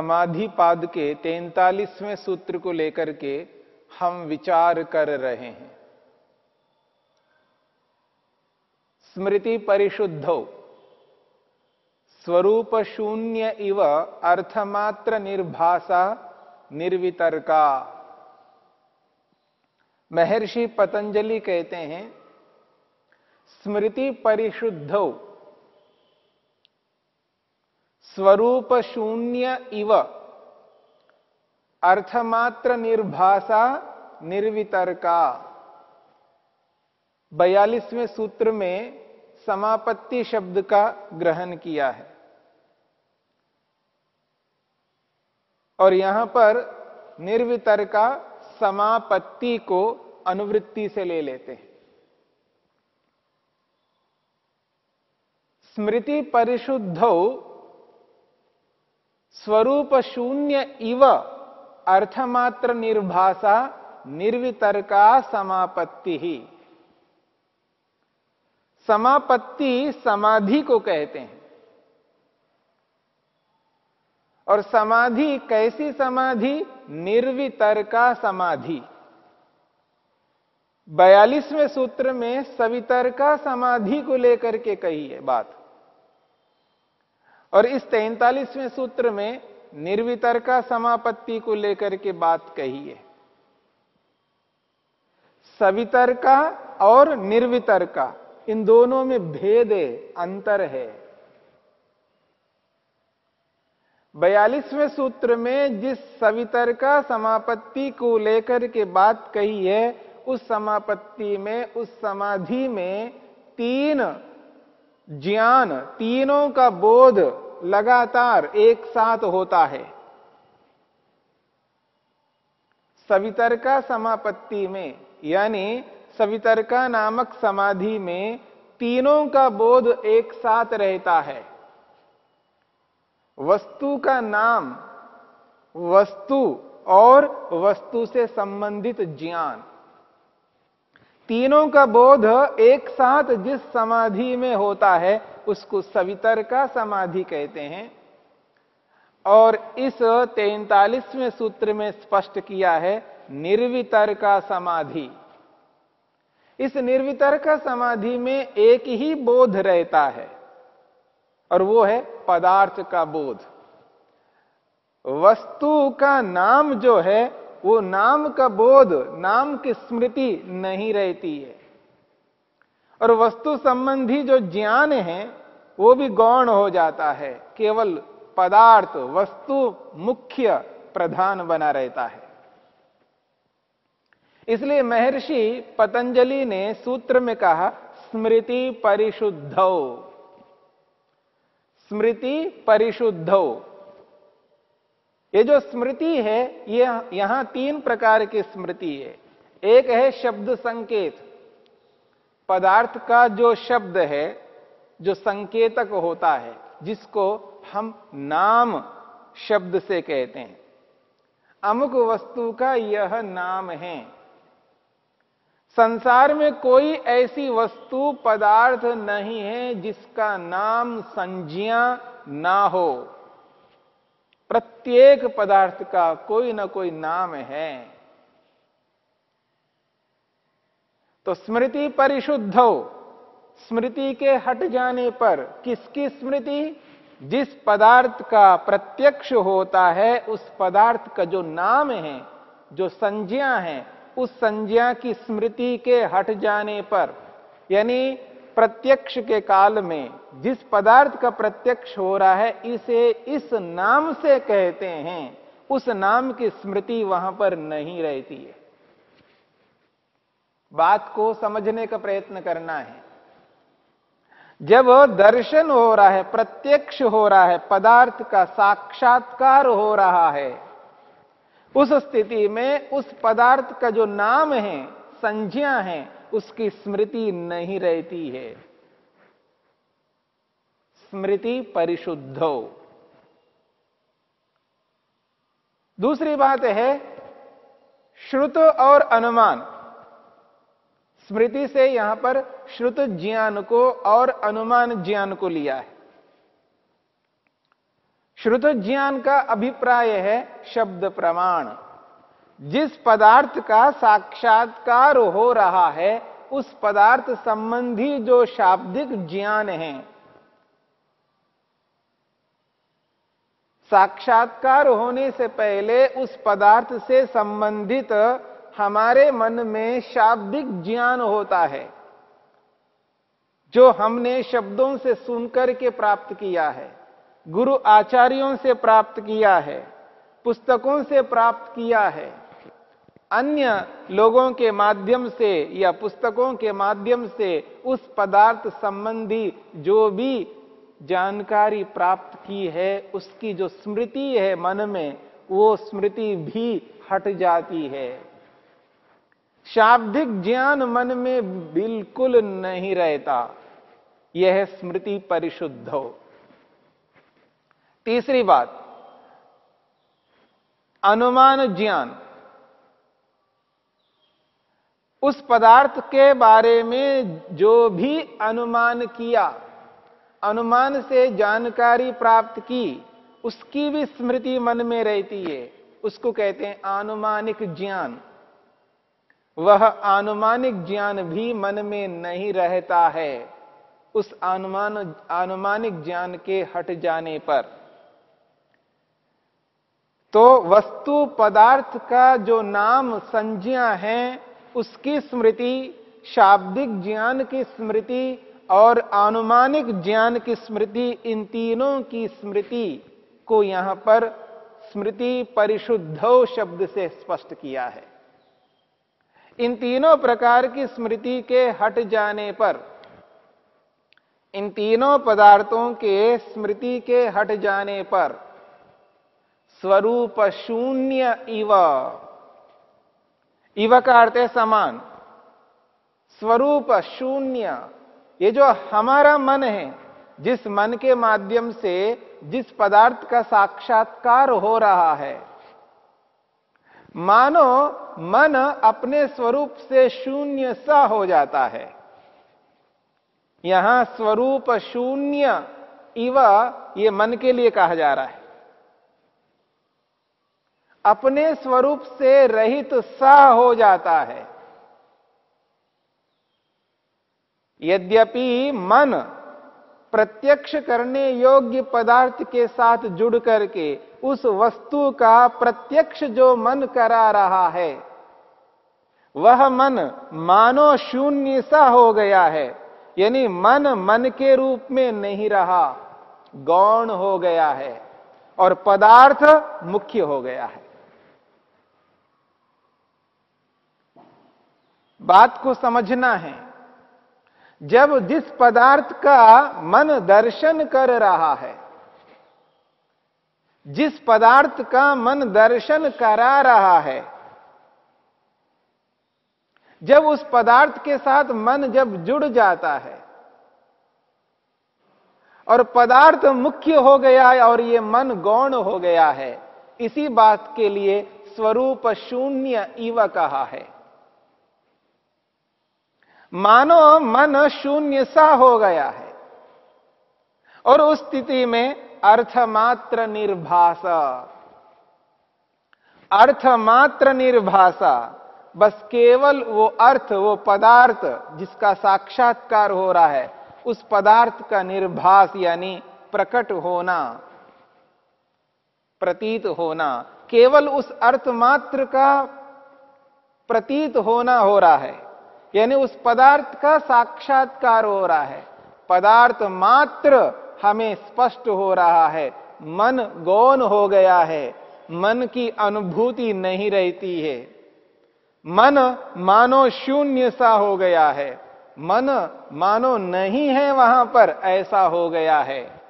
समाधि पाद के तैतालीसवें सूत्र को लेकर के हम विचार कर रहे हैं। स्मृति परिशुद्धो। स्वरूप शून्य इव अर्थमात्र निर्भाषा निर्वितर्का। महर्षि पतंजलि कहते हैं, स्मृति परिशुद्धो। स्वरूप शून्य इव। अर्थमात्र निर्भाषा, निर्वितर्का। बयालीसवें सूत्र में समापत्ति शब्द का ग्रहण किया है। और यहाँ पर निर्वितर्का समापत्ति को अनुवृत्ति से ले लेते हैं। स्मृति परिशुद्धौ स्वरूप शून्य इव अर्थमात्र निर्भाषा निर्वितर्का समापत्ति। ही समापत्ति समाधि को कहते हैं। और समाधि कैसी समाधि? निर्वितर्का समाधि। बयालीसवें सूत्र में सवितर्का समाधि को लेकर के कही है बात। और इस तैतालीसवें सूत्र में निर्वितर्का समापत्ति को लेकर के बात कही है। सवितर्का और निर्वितर्का, इन दोनों में भेद है अंतर है। बयालीसवें सूत्र में जिस सवितर्का समापत्ति को लेकर के बात कही है, उस समापत्ति में, उस समाधि में तीन ज्ञान तीनों का बोध लगातार एक साथ होता है। सवितर्का समापत्ति में, यानी सवितर्का नामक समाधि में तीनों का बोध एक साथ रहता है। वस्तु का नाम, वस्तु और वस्तु से संबंधित ज्ञान। तीनों का बोध एक साथ जिस समाधि में होता है, उसको सवितर का समाधि कहते हैं। और इस तैतालीसवें सूत्र में स्पष्ट किया है, निर्वितर का समाधि। इस निर्वितर का समाधि में एक ही बोध रहता है, और वो है पदार्थ का बोध। वस्तु का नाम जो है वो नाम का बोध, नाम की स्मृति नहीं रहती है। और वस्तु संबंधी जो ज्ञान है, वो भी गौण हो जाता है। केवल पदार्थ, वस्तु मुख्य प्रधान बना रहता है। इसलिए महर्षि पतंजलि ने सूत्र में कहा, स्मृति परिशुद्धौ। स्मृति परिशुद्धौ। ये जो स्मृति है, ये यहाँ तीन प्रकार की स्मृति है। एक है शब्द संकेत। पदार्थ का जो शब्द है, जो संकेतक होता है, जिसको हम नाम शब्द से कहते हैं। अमुक वस्तु का यह नाम है। संसार में कोई ऐसी वस्तु, पदार्थ नहीं है जिसका नाम संज्ञा ना हो। प्रत्येक पदार्थ का कोई ना कोई नाम है। तो स्मृति परिशुद्ध हो। स्मृति के हट जाने पर किसकी स्मृति? जिस पदार्थ का प्रत्यक्ष होता है, उस पदार्थ का जो नाम है, जो संज्ञा है, उस संज्ञा की स्मृति के हट जाने पर, यानी प्रत्यक्ष के काल में जिस पदार्थ का प्रत्यक्ष हो रहा है, इसे इस नाम से कहते हैं। उस नाम की स्मृति वहाँ पर नहीं रहती है। बात को समझने का प्रयत्न करना है। जब दर्शन हो रहा है, प्रत्यक्ष हो रहा है, पदार्थ का साक्षात्कार हो रहा है, उस स्थिति में उस पदार्थ का जो नाम है, संज्ञा है उसकी स्मृति नहीं रहती है। स्मृति परिशुद्धो दूसरी बात है, श्रुत और अनुमान। स्मृति से यहाँ पर श्रुत ज्ञान को और अनुमान ज्ञान को लिया है। श्रुत ज्ञान का अभिप्राय है शब्द प्रमाण। जिस पदार्थ का साक्षात्कार हो रहा है, उस पदार्थ संबंधी जो शाब्दिक ज्ञान है, साक्षात्कार होने से पहले उस पदार्थ से संबंधित हमारे मन में शाब्दिक ज्ञान होता है, जो हमने शब्दों से सुनकर के प्राप्त किया है, गुरु आचार्यों से प्राप्त किया है, पुस्तकों से प्राप्त किया है। अन्य लोगों के माध्यम से या पुस्तकों के माध्यम से उस पदार्थ संबंधी जो भी जानकारी प्राप्त की है, उसकी जो स्मृति है मन में, वो स्मृति भी हट जाती है। शाब्दिक ज्ञान मन में बिल्कुल नहीं रहता। यह स्मृति परिशुद्ध हो। तीसरी बात, अनुमान ज्ञान। उस पदार्थ के बारे में जो भी अनुमान किया, अनुमान से जानकारी प्राप्त की, उसकी भी स्मृति मन में रहती है। उसको कहते हैं आनुमानिक ज्ञान। वह आनुमानिक ज्ञान भी मन में नहीं रहता है, उस अनुमान, आनुमानिक ज्ञान के हट जाने पर। तो वस्तु पदार्थ का जो नाम संज्ञा है उसकी स्मृति, शाब्दिक ज्ञान की स्मृति और अनुमानिक ज्ञान की स्मृति, इन तीनों की स्मृति को यहाँ पर स्मृति परिशुद्ध शब्द से स्पष्ट किया है। इन तीनों प्रकार की स्मृति के हट जाने पर, इन तीनों पदार्थों के स्मृति के हट जाने पर, स्वरूप शून्य इव इव का अर्थ है समान। स्वरूप शून्य। ये जो हमारा मन है, जिस मन के माध्यम से जिस पदार्थ का साक्षात्कार हो रहा है, मानो मन अपने स्वरूप से शून्य सा हो जाता है। यहाँ स्वरूप शून्य इव ये मन के लिए कहा जा रहा है। अपने स्वरूप से रहित सा हो जाता है। यद्यपि मन प्रत्यक्ष करने योग्य पदार्थ के साथ जुड़ करके उस वस्तु का प्रत्यक्ष जो मन करा रहा है, वह मन मानो शून्य सा हो गया है, यानी मन मन के रूप में नहीं रहा, गौण हो गया है और पदार्थ मुख्य हो गया है। बात को समझना है। जब जिस पदार्थ का मन दर्शन कर रहा है, जिस पदार्थ का मन दर्शन करा रहा है, जब उस पदार्थ के साथ मन जब जुड़ जाता है और पदार्थ मुख्य हो गया है और ये मन गौण हो गया है, इसी बात के लिए स्वरूप शून्य इव कहा है। मानो मन शून्य सा हो गया है। और उस स्थिति में अर्थमात्र निर्भाषा। अर्थमात्र निर्भाषा, बस केवल वो अर्थ, वो पदार्थ जिसका साक्षात्कार हो रहा है, उस पदार्थ का निर्भास यानी प्रकट होना, प्रतीत होना, केवल उस अर्थ मात्र का प्रतीत होना हो रहा है। यानी उस पदार्थ का साक्षात्कार हो रहा है। पदार्थ मात्र हमें स्पष्ट हो रहा है। मन गौन हो गया है। मन की अनुभूति नहीं रहती है। मन मानो शून्य सा हो गया है। मन मानो नहीं है वहाँ पर, ऐसा हो गया है।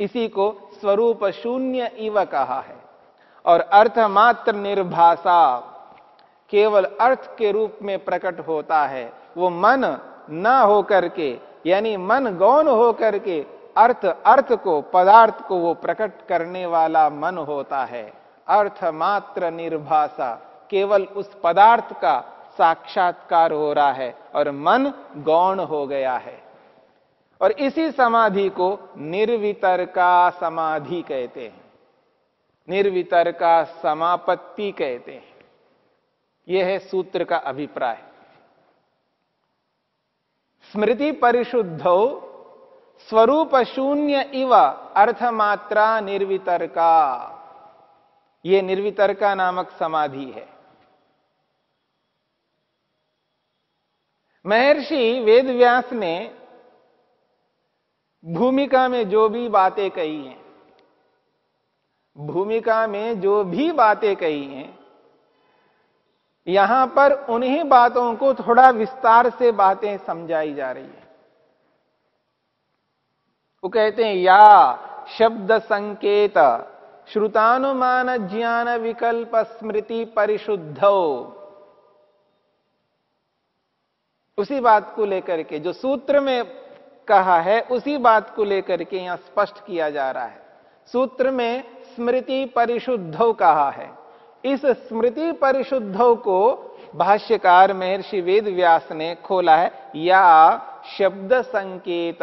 इसी को स्वरूप शून्य इव कहा है। और अर्थ मात्र निर्भाषा केवल अर्थ के रूप में प्रकट होता है। वो मन न होकर के, यानी मन गौन होकर के अर्थ अर्थ को, पदार्थ को वो प्रकट करने वाला मन होता है। अर्थ मात्र निर्भाषा, केवल उस पदार्थ का साक्षात्कार हो रहा है और मन गौण हो गया है। और इसी समाधि को निर्वितर का समाधि कहते हैं। निर्वितर का समापत्ति कहते हैं। यह है सूत्र का अभिप्राय। स्मृति परिशुद्ध स्वरूप शून्य इव अर्थमात्रा निर्वितर का यह निर्वितर का नामक समाधि है। महर्षि वेदव्यास ने भूमिका में जो भी बातें कही हैं, भूमिका में जो भी बातें कही हैं यहाँ पर उन्हीं बातों को थोड़ा विस्तार से बातें समझाई जा रही है। वो कहते हैं, या शब्द संकेत, श्रुतानुमान ज्ञान विकल्प स्मृति परिशुद्ध। उसी बात को लेकर के, जो सूत्र में कहा है, उसी बात को लेकर के यहाँ स्पष्ट किया जा रहा है। सूत्र में स्मृति परिशुद्ध कहा है। इस स्मृति परिशुद्ध को भाष्यकार महर्षि वेद व्यास ने खोला है, या शब्द संकेत।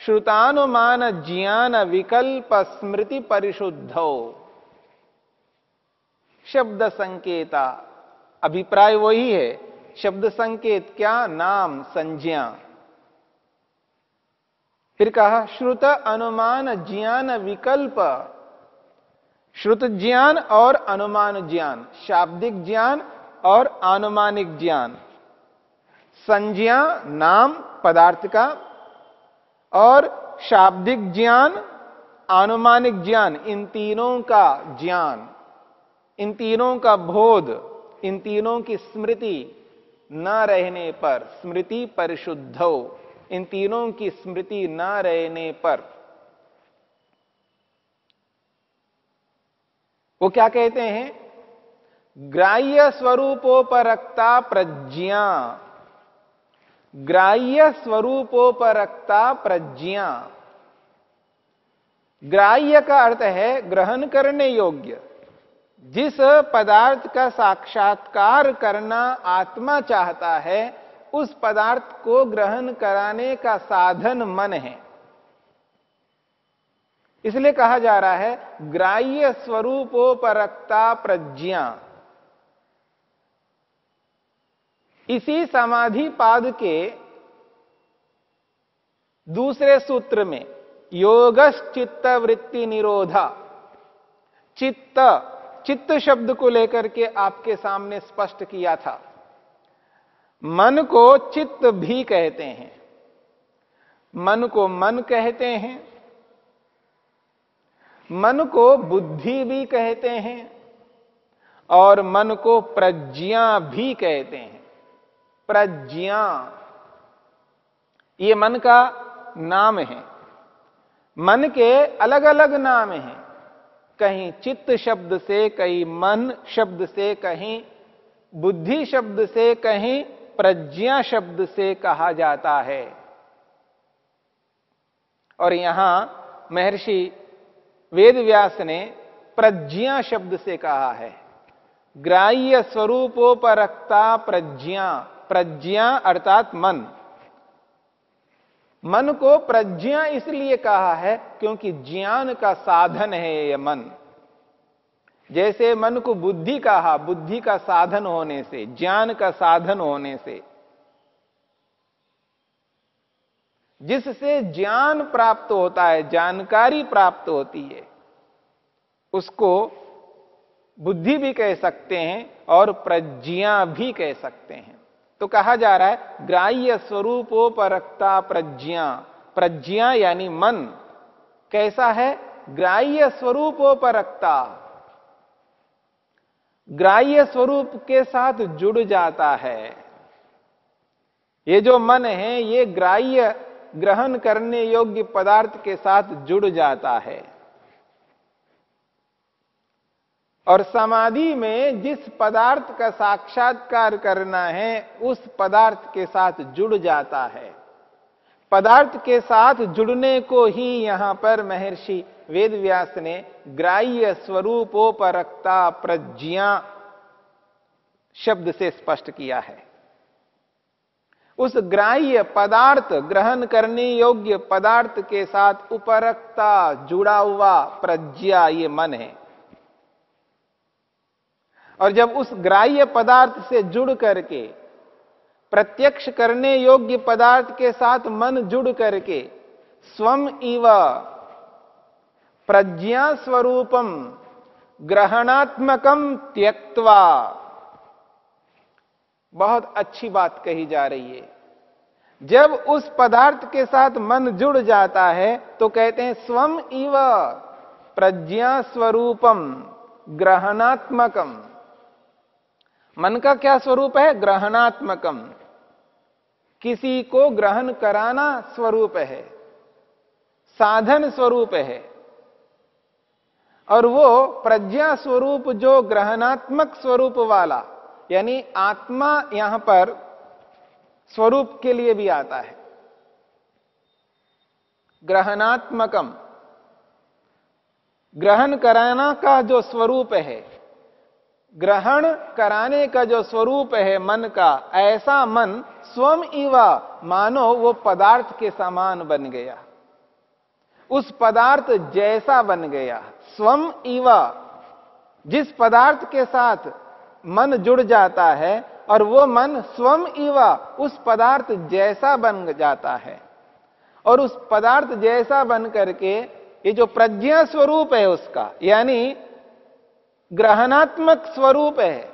श्रुतानुमान ज्ञान विकल्प स्मृति परिशुद्ध। शब्द संकेत। अभिप्राय वही है, शब्द संकेत क्या नाम संज्ञा। फिर कहा, श्रुत अनुमान ज्ञान विकल्प। श्रुत ज्ञान और अनुमान ज्ञान, शाब्दिक ज्ञान और अनुमानिक ज्ञान। संज्ञा, नाम, पदार्थ का और शाब्दिक ज्ञान, अनुमानिक ज्ञान, इन तीनों का ज्ञान, इन तीनों का बोध, इन तीनों की स्मृति न रहने पर, स्मृति परिशुद्ध, इन तीनों की स्मृति न रहने पर। वो क्या कहते हैं? ग्राह्य स्वरूपोपरक्ता प्रज्ञा। ग्राह्य स्वरूपोपरक्ता प्रज्ञा। ग्राह्य का अर्थ है ग्रहण करने योग्य। जिस पदार्थ का साक्षात्कार करना आत्मा चाहता है, उस पदार्थ को ग्रहण कराने का साधन मन है। इसलिए कहा जा रहा है, ग्राह्य स्वरूपोपरक्ता प्रज्ञा। इसी समाधि पाद के दूसरे सूत्र में योगश्चित्त वृत्ति निरोधा। चित्त चित्त शब्द को लेकर के आपके सामने स्पष्ट किया था। मन को चित्त भी कहते हैं। मन को मन कहते हैं। मन को बुद्धि भी कहते हैं और मन को प्रज्ञा भी कहते हैं। प्रज्ञा। ये मन का नाम है। मन के अलग अलग नाम हैं। कहीं चित्त शब्द से, कहीं मन शब्द से, कहीं बुद्धि शब्द से, कहीं प्रज्ञा शब्द से कहा जाता है। और यहाँ महर्षि वेद व्यास ने प्रज्ञा शब्द से कहा है। ग्राह्य स्वरूपोपरक्ता प्रज्ञा प्रज्ञा अर्थात मन। मन को प्रज्ञा इसलिए कहा है क्योंकि ज्ञान का साधन है यह मन। जैसे मन को बुद्धि कहा, बुद्धि का साधन होने से, ज्ञान का साधन होने से जिससे ज्ञान प्राप्त होता है, जानकारी प्राप्त होती है, उसको बुद्धि भी कह सकते हैं और प्रज्ञा भी कह सकते हैं। तो कहा जा रहा है, ग्राह्य स्वरूपोपरक्ता प्रज्ञा। प्रज्ञा यानी मन। कैसा है? ग्राह्य स्वरूपोपरक्ता। ग्राह्य स्वरूप के साथ जुड़ जाता है। ये जो मन है, ये ग्राह्य ग्रहण करने योग्य पदार्थ के साथ जुड़ जाता है। और समाधि में जिस पदार्थ का साक्षात्कार करना है, उस पदार्थ के साथ जुड़ जाता है। पदार्थ के साथ जुड़ने को ही यहाँ पर महर्षि वेदव्यास ने ग्राह्य स्वरूपोपरक्ता प्रज्ञा शब्द से स्पष्ट किया है। उस ग्राह्य पदार्थ ग्रहण करने योग्य पदार्थ के साथ उपरक्ता जुड़ा हुआ प्रज्ञा ये मन है। और जब उस ग्राह्य पदार्थ से जुड़ करके, प्रत्यक्ष करने योग्य पदार्थ के साथ मन जुड़ करके, स्वम इव प्रज्ञा स्वरूपम ग्रहणात्मकम त्यक्वा बहुत अच्छी बात कही जा रही है। जब उस पदार्थ के साथ मन जुड़ जाता है तो कहते हैं स्वम इव प्रज्ञा स्वरूपम ग्रहणात्मकम। मन का क्या स्वरूप है? ग्रहणात्मकम। किसी को ग्रहण कराना स्वरूप है, साधन स्वरूप है, और वो प्रज्ञा स्वरूप जो ग्रहणात्मक स्वरूप वाला यानी आत्मा यहाँ पर स्वरूप के लिए भी आता है। ग्रहणात्मकम। ग्रहण कराना का जो स्वरूप है, ग्रहण कराने का जो स्वरूप है मन का, ऐसा मन स्वम इवा मानो वो पदार्थ के समान बन गया। उस पदार्थ जैसा बन गया स्वम इवा, जिस पदार्थ के साथ मन जुड़ जाता है और वो मन स्वम इवा उस पदार्थ जैसा बन जाता है। और उस पदार्थ जैसा बन करके ये जो प्रज्ञा स्वरूप है उसका, यानी ग्रहणात्मक स्वरूप है,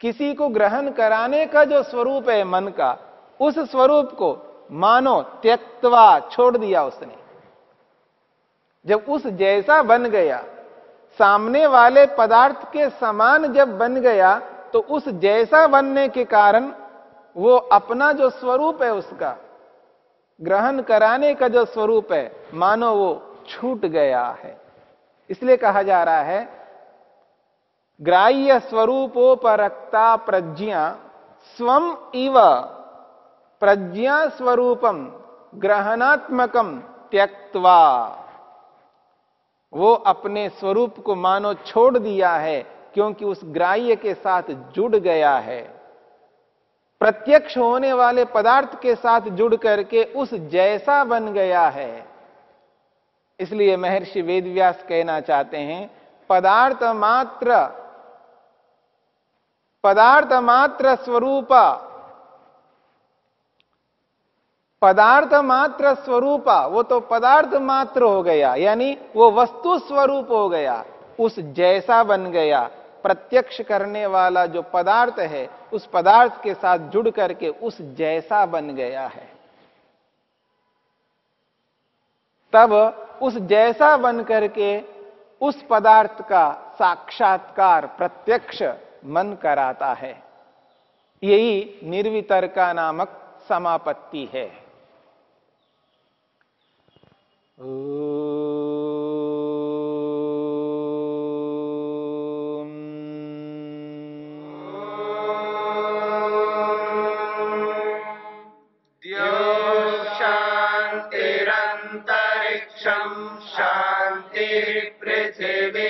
किसी को ग्रहण कराने का जो स्वरूप है मन का, उस स्वरूप को मानो त्यक्तवा, छोड़ दिया उसने। जब उस जैसा बन गया सामने वाले पदार्थ के समान जब बन गया तो उस जैसा बनने के कारण वो अपना जो स्वरूप है उसका, ग्रहण कराने का जो स्वरूप है, मानो वो छूट गया है। इसलिए कहा जा रहा है, ग्राह्य स्वरूपोपरक्ता प्रज्ञा स्वम इव प्रज्ञा स्वरूपम ग्रहणात्मकम त्यक्वा वो अपने स्वरूप को मानो छोड़ दिया है, क्योंकि उस ग्राह्य के साथ जुड़ गया है। प्रत्यक्ष होने वाले पदार्थ के साथ जुड़ करके उस जैसा बन गया है। इसलिए महर्षि वेदव्यास कहना चाहते हैं, पदार्थ मात्र पदार्थ मात्र स्वरूप पदार्थ मात्र स्वरूप, वो तो पदार्थ मात्र हो गया, यानी वो वस्तु स्वरूप हो गया, उस जैसा बन गया, प्रत्यक्ष करने वाला जो पदार्थ है, उस पदार्थ के साथ जुड़ करके उस जैसा बन गया है। तब उस जैसा बन करके उस पदार्थ का साक्षात्कार प्रत्यक्ष मन कराता है। यही निर्वितर्का नामक समापत्ति है। शांतिरंतरिक्षम शांति पृथ्वी